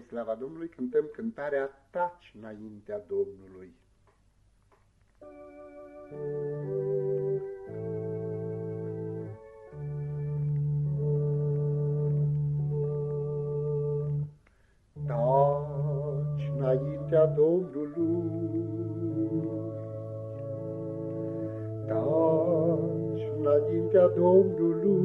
spre slava Domnului, cântăm cântarea Taci înaintea Domnului. Taci înaintea Domnului, Taci înaintea Domnului,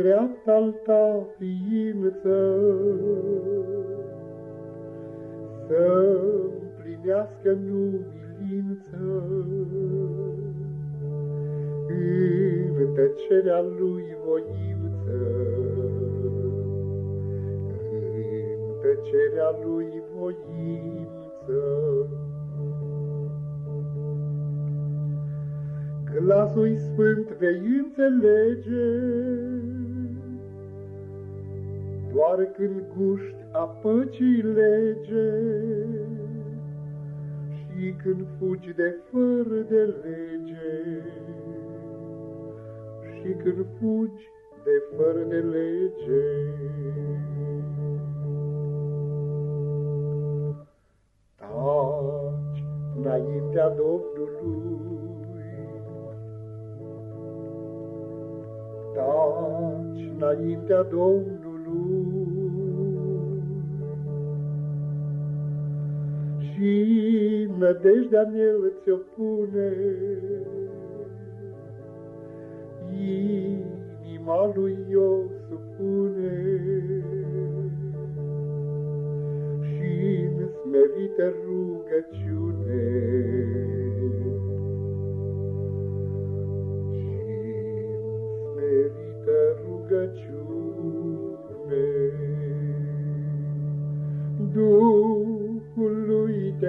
și-ți dreapta-l ta ființă, să împlinească numilință. În tăcerea lui voință, în tăcerea lui voință. glasul sfânt vei înțelege, doar când guști a păcii lege și când fugi de fără de lege și când fugi de fără de lege. Taci înaintea Domnului, taci înaintea Domnului. Nădejdea în el ți-o pune, inima lui o supune, și în smerită rugăciune. rugăciune.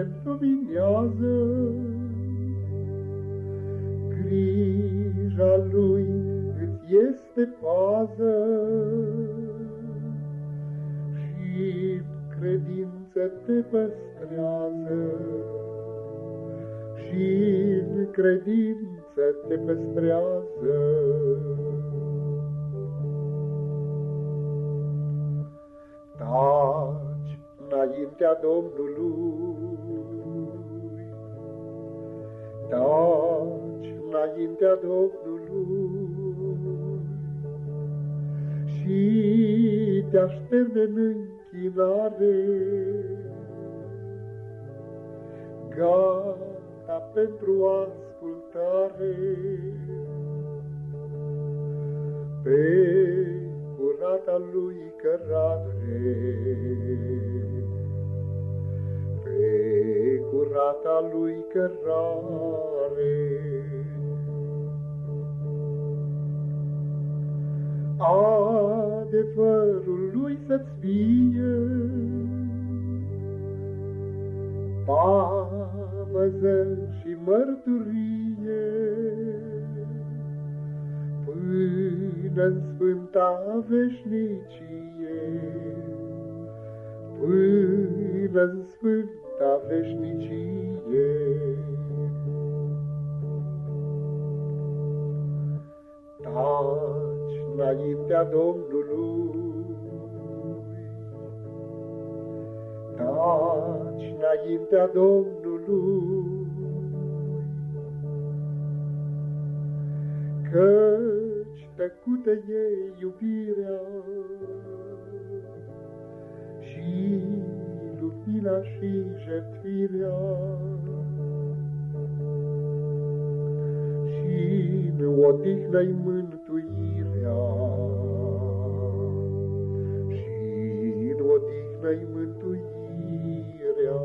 Duhului te luminează, grija lui îți este pază și credință te păstrează și în credință te păstrează. taci înaintea Domnului. Taci înaintea Domnului și te aștept în închinare. Gata pentru ascultare pe curata lui cărare. Pe curata lui cărare. Adevărul lui să-ți fie. Pavăză și mărturie. Până-n sfânta veșnicie, până-n sfânta veșnicie. Înaintea Domnului, taci înaintea Domnului, că tăcută e iubirea și lumina și jertfirea. Și în odihnă-i mântuirea în odihnă-i mântuirea.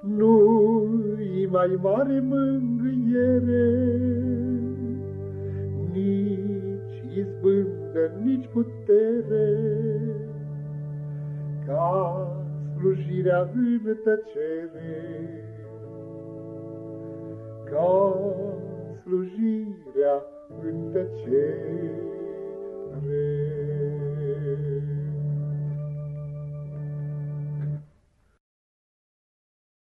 Nu-i mai mare mângâiere, nici izbândă, nici putere, ca slujirea în tăcere, ca slujirea în tăcere care